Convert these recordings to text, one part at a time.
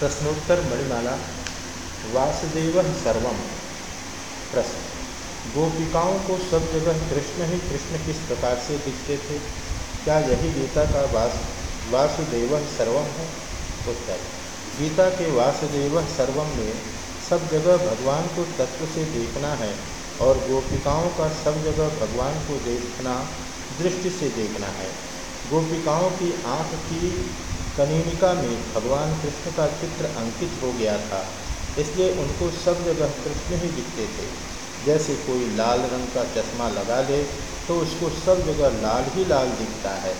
प्रश्नोत्तर मणिमाला वासुदेव सर्वम। प्रश्न, गोपिकाओं को सब जगह कृष्ण ही कृष्ण किस प्रकार से दिखते थे? क्या यही गीता का वास, वासुदेव सर्वम है? उत्तर, गीता के वासुदेव सर्वम में सब जगह भगवान को तत्व से देखना है और गोपिकाओं का सब जगह भगवान को देखना, दृष्टि से देखना है। गोपिकाओं की आँख की कनिनिका में भगवान कृष्ण का चित्र अंकित हो गया था, इसलिए उनको सब जगह कृष्ण ही दिखते थे। जैसे कोई लाल रंग का चश्मा लगा ले तो उसको सब जगह लाल ही लाल दिखता है।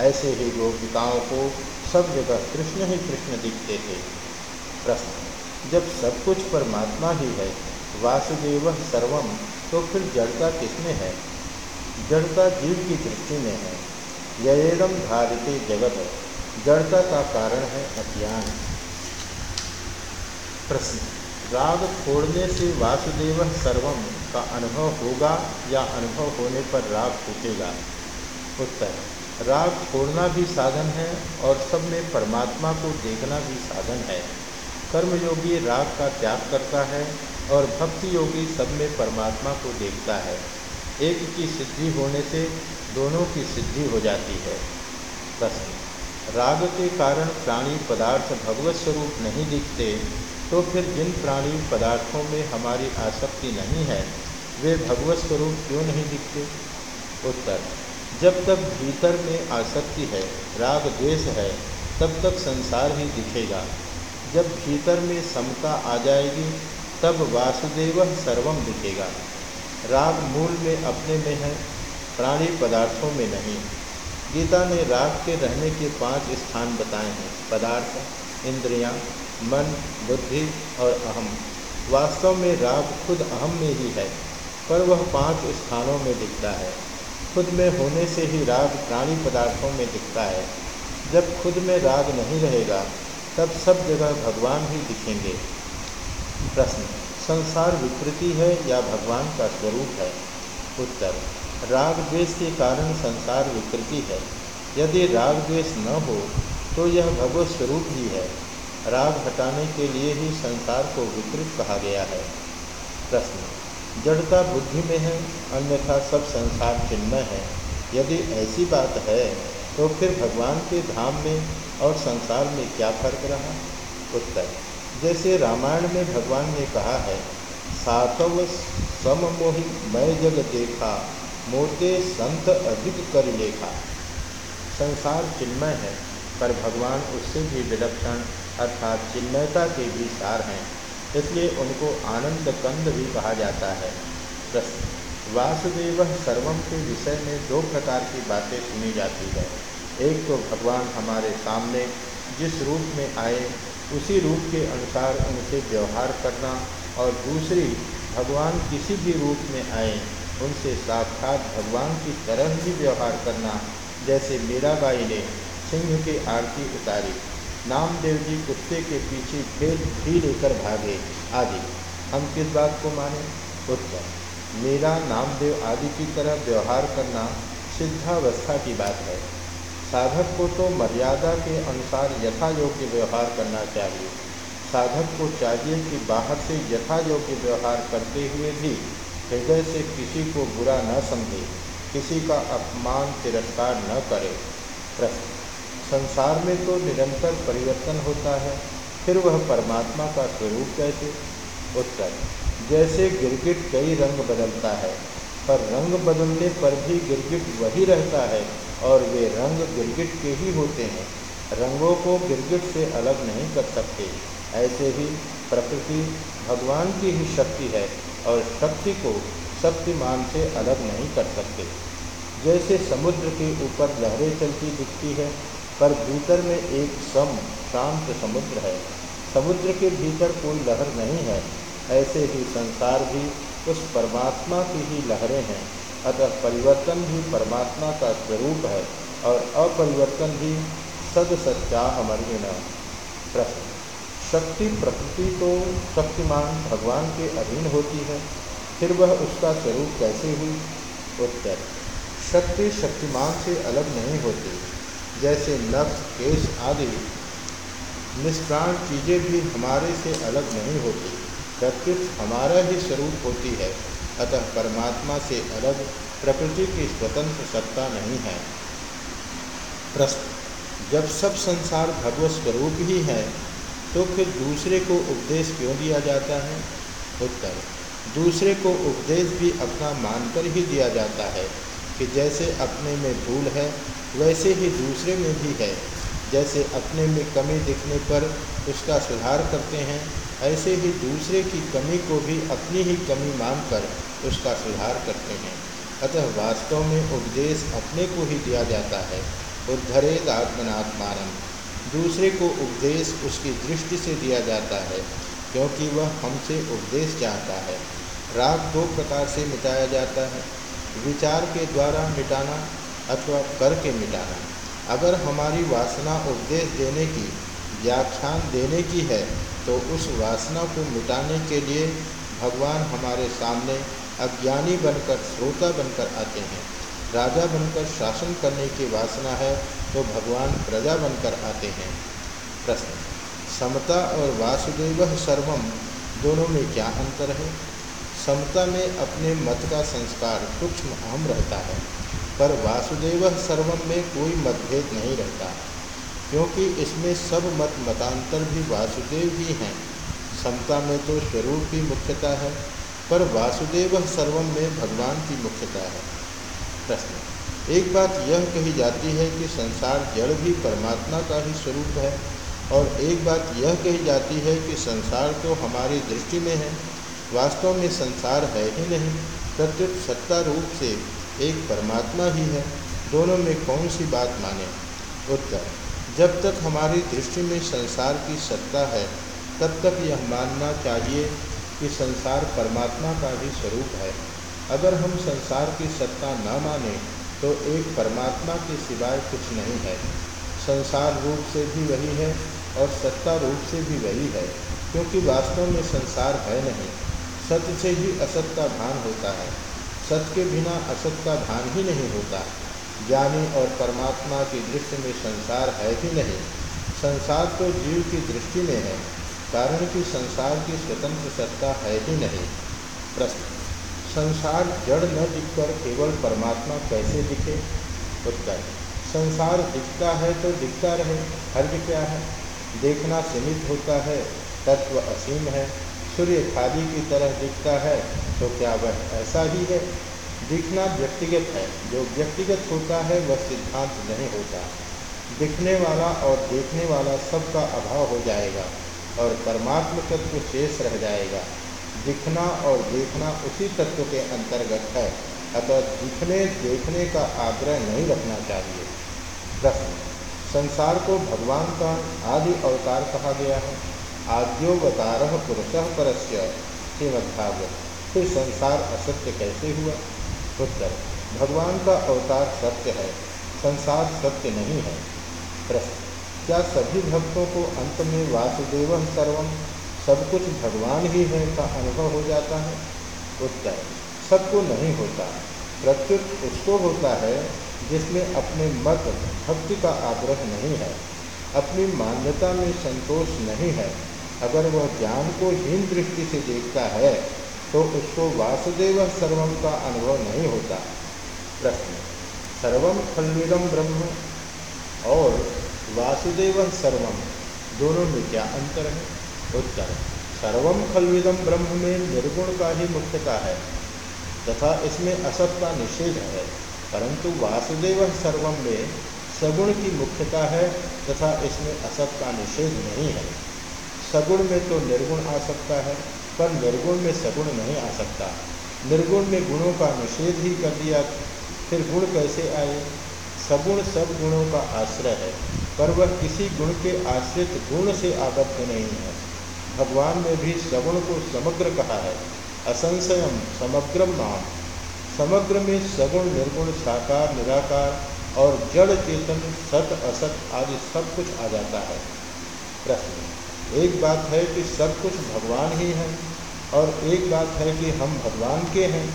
ऐसे ही गोपिकाओं को सब जगह कृष्ण ही कृष्ण दिखते थे। प्रश्न, जब सब कुछ परमात्मा ही है, वासुदेव सर्वम तो फिर जड़ता किसमें है? जड़ता जीव की दृष्टि में है। यम धारित जगत। जड़ता का कारण है अज्ञान। प्रश्न, राग छोड़ने से वासुदेव सर्वम का अनुभव होगा या अनुभव होने पर राग छूटेगा उत्तर, राग छोड़ना भी साधन है और सब में परमात्मा को देखना भी साधन है। कर्मयोगी राग का त्याग करता है और भक्ति योगी सब में परमात्मा को देखता है। एक की सिद्धि होने से दोनों की सिद्धि हो जाती है। प्रश्न राग के कारण प्राणी पदार्थ भगवत स्वरूप नहीं दिखते तो फिर जिन प्राणी पदार्थों में हमारी आसक्ति नहीं है, वे भगवत स्वरूप क्यों नहीं दिखते? उत्तर, जब तक भीतर में आसक्ति है, राग द्वेष है, तब तक संसार ही दिखेगा। जब भीतर में समता आ जाएगी, तब वासुदेव सर्वम दिखेगा। राग मूल में अपने में है, प्राणी पदार्थों में नहीं। गीता ने राग के रहने के पाँच स्थान बताए हैं पदार्थ इंद्रियाँ, मन बुद्धि और अहम। वास्तव में राग खुद अहम में ही है पर वह पाँच स्थानों में दिखता है। खुद में होने से ही राग प्राणी पदार्थों में दिखता है। जब खुद में राग नहीं रहेगा तब सब जगह भगवान ही दिखेंगे। प्रश्न संसार विकृति है या भगवान का स्वरूप है? उत्तर राग द्वेष के कारण संसार विकृति है। यदि राग द्वेष न हो तो यह भगवत स्वरूप ही है। राग हटाने के लिए ही संसार को विकृत कहा गया है। प्रश्न। जड़ता बुद्धि में है, अन्यथा सब संसार चिन्मय है। यदि ऐसी बात है तो फिर भगवान के धाम में और संसार में क्या फ़र्क रहा? उत्तर। जैसे रामायण में भगवान ने कहा है सातव सममोहि मैं जग देखा मोते संत अधिक कर लेखा। संसार चिन्मय है, पर भगवान उससे भी विलक्षण अर्थात चिन्मयता के भी सार हैं, इसलिए उनको आनंद कंद भी कहा जाता है। वासुदेव सर्वम के विषय में दो प्रकार की बातें सुनी जाती है। एक तो भगवान हमारे सामने जिस रूप में आए, उसी रूप के अनुसार उनसे व्यवहार करना, और दूसरी, भगवान किसी भी रूप में आए उनसे साक्षात भगवान की तरह ही व्यवहार करना, जैसे मीराबाई ने सिंह की आरती उतारी। नामदेव जी कुत्ते के पीछे भेद भी लेकर भागे। आदि। हम किस बात को माने? उत्तर। मीरा, नामदेव आदि की तरह व्यवहार करना सिद्धावस्था की बात है। साधक को तो मर्यादा के अनुसार यथा योग्य व्यवहार करना चाहिए। साधक को चाहिए कि बाहर से यथा योग्य व्यवहार करते हुए भी हृदय से किसी को बुरा न समझे, किसी का अपमान, तिरस्कार न करे। प्रश्न, संसार में तो निरंतर परिवर्तन होता है, फिर वह परमात्मा का स्वरूप कैसे? उत्तर, जैसे गिरगिट कई रंग बदलता है, पर रंग बदलने पर भी गिरगिट वही रहता है और वे रंग गिरगिट के ही होते हैं। रंगों को गिरगिट से अलग नहीं कर सकते। ऐसे ही प्रकृति भगवान की ही शक्ति है और शक्ति को शक्तिमान से अलग नहीं कर सकते। जैसे समुद्र के ऊपर लहरें चलती दिखती है, पर भीतर में एक सम, शांत समुद्र है। समुद्र के भीतर कोई लहर नहीं है। ऐसे ही संसार भी उस परमात्मा की ही लहरें हैं। अतः परिवर्तन भी परमात्मा का स्वरूप है और अपरिवर्तन भी सद सच्चा प्रश्न। शक्ति प्रकृति तो शक्तिमान भगवान के अधीन होती है, फिर वह उसका स्वरूप कैसे हुई? उत्तर, शक्ति शक्तिमान से अलग नहीं होती। जैसे नक्श केश आदि निष्प्राण चीज़ें भी हमारे से अलग नहीं होती। प्रत्युत हमारा ही स्वरूप होती है, अतः परमात्मा से अलग प्रकृति की स्वतंत्र सत्ता नहीं है। प्रश्न जब सब संसार भगवत स्वरूप ही है तो फिर दूसरे को उपदेश क्यों दिया जाता है? उत्तर, दूसरे को उपदेश भी अपना मानकर ही दिया जाता है कि जैसे अपने में भूल है, वैसे ही दूसरे में भी है। जैसे अपने में कमी दिखने पर उसका सुधार करते हैं, ऐसे ही दूसरे की कमी को भी अपनी ही कमी मानकर उसका सुधार करते हैं। अतः वास्तव में उपदेश अपने को ही दिया जाता है। उद्धरेद आत्मनात्मान दूसरे को उपदेश उसकी दृष्टि से दिया जाता है, क्योंकि वह हमसे उपदेश चाहता है। राग दो प्रकार से मिटाया जाता है, विचार के द्वारा मिटाना अथवा करके मिटाना। अगर हमारी वासना उपदेश देने की, व्याख्यान देने की है तो उस वासना को मिटाने के लिए भगवान हमारे सामने अज्ञानी बनकर, श्रोता बनकर आते हैं। राजा बनकर शासन करने की वासना है तो भगवान प्रजा बनकर आते हैं। प्रश्न, समता और वासुदेव सर्वम दोनों में क्या अंतर है? समता में अपने मत का संस्कार सूक्ष्म अहम रहता है, पर वासुदेव सर्वम में कोई मतभेद नहीं रहता, क्योंकि इसमें सब मत मतांतर भी वासुदेव ही हैं। समता में तो स्वरूप की मुख्यता है, पर वासुदेव सर्वम में भगवान की मुख्यता है। प्रश्न एक बात यह कही जाती है कि संसार जड़ भी परमात्मा का ही स्वरूप है और एक बात यह कही जाती है कि संसार तो हमारी दृष्टि में है, वास्तव में संसार है ही नहीं प्रत्युत सत्ता रूप से एक परमात्मा ही है, दोनों में कौन सी बात माने? उत्तर, जब तक हमारी दृष्टि में संसार की सत्ता है, तब तक यह मानना चाहिए कि संसार परमात्मा का भी स्वरूप है। अगर हम संसार की सत्ता न माने तो एक परमात्मा के सिवाय कुछ नहीं है। संसार रूप से भी वही है और सत्ता रूप से भी वही है, क्योंकि वास्तव में संसार है नहीं। सत्य से ही असत का भान होता है। सत्य के बिना असत का भान ही नहीं होता। ज्ञानी और परमात्मा की दृष्टि में संसार है ही नहीं। संसार तो जीव की दृष्टि में है, कारण कि संसार की स्वतंत्र सत्ता है ही नहीं। प्रश्न। संसार जड़ न दिखकर केवल परमात्मा कैसे दिखे? उत्तर, संसार दिखता है तो दिखता रहे, हर्ज क्या है? देखना सीमित होता है, तत्व असीम है। सूर्य खादी की तरह दिखता है तो क्या वह ऐसा ही है? दिखना व्यक्तिगत है, जो व्यक्तिगत होता है, वह सिद्धांत नहीं होता। दिखने वाला और देखने वाला सबका अभाव हो जाएगा, और परमात्म तत्व शेष रह जाएगा। दिखना और देखना उसी तत्व के अंतर्गत है। अतः दिखने, देखने का आग्रह नहीं रखना चाहिए। प्रश्न संसार को भगवान का आदि अवतार कहा गया है। आद्योवतार पुरुष परस्य। श्रीमद्भागवत। फिर संसार असत्य कैसे हुआ? उत्तर, भगवान का अवतार सत्य है। संसार सत्य नहीं है। प्रश्न, क्या सभी भक्तों को अंत में वासुदेव सर्वम सब कुछ भगवान ही है का अनुभव हो जाता है? उत्तर, सबको नहीं होता। प्रत्युत उसको होता है जिसमें अपने मत भक्ति का आग्रह नहीं है, अपनी मान्यता में संतोष नहीं है। अगर वह ज्ञान को हीन दृष्टि से देखता है तो उसको वासुदेव सर्वम का अनुभव नहीं होता। प्रश्न सर्वम खलविदम ब्रह्म और वासुदेव सर्वम दोनों में क्या अंतर है? उत्तर सर्वम खलविदम ब्रह्म में निर्गुण का ही मुख्यता है, तथा इसमें असत का निषेध है, परंतु वासुदेव सर्वम में सगुण की मुख्यता है, तथा इसमें असत का निषेध नहीं है। सगुण में तो निर्गुण आ सकता है, पर निर्गुण में सगुण नहीं आ सकता। निर्गुण में गुणों का निषेध ही कर दिया, फिर गुण कैसे आए? सगुण सब गुणों का आश्रय है, पर वह किसी गुण के आश्रित गुण से आबद्ध नहीं है। भगवान ने भी सगुण को समग्र कहा है। असंशयम समग्रम नाम। समग्र में सगुण, निर्गुण, साकार, निराकार और जड़, चेतन, सत, असत आदि सब कुछ आ जाता है। प्रश्न। एक बात है कि सब कुछ भगवान ही है और एक बात है कि हम भगवान के हैं।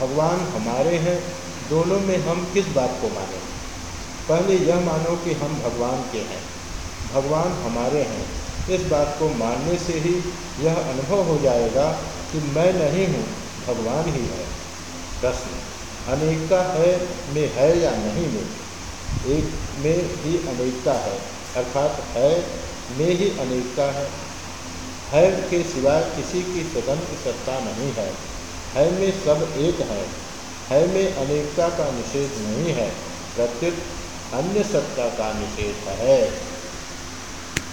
भगवान हमारे हैं, दोनों में हम किस बात को मानें? पहले यह मानो कि हम भगवान के हैं। भगवान हमारे हैं। इस बात को मानने से ही यह अनुभव हो जाएगा कि मैं नहीं हूँ, भगवान ही है। प्रश्न, अनेकता है में है या नहीं में? एक में ही अनेकता है, अर्थात है में ही अनेकता है। है के सिवाय किसी की स्वतंत्र सत्ता नहीं है। है में सब एक है। है में अनेकता का निषेध नहीं है। प्रत्युत अन्य सत्ता का निषेध है।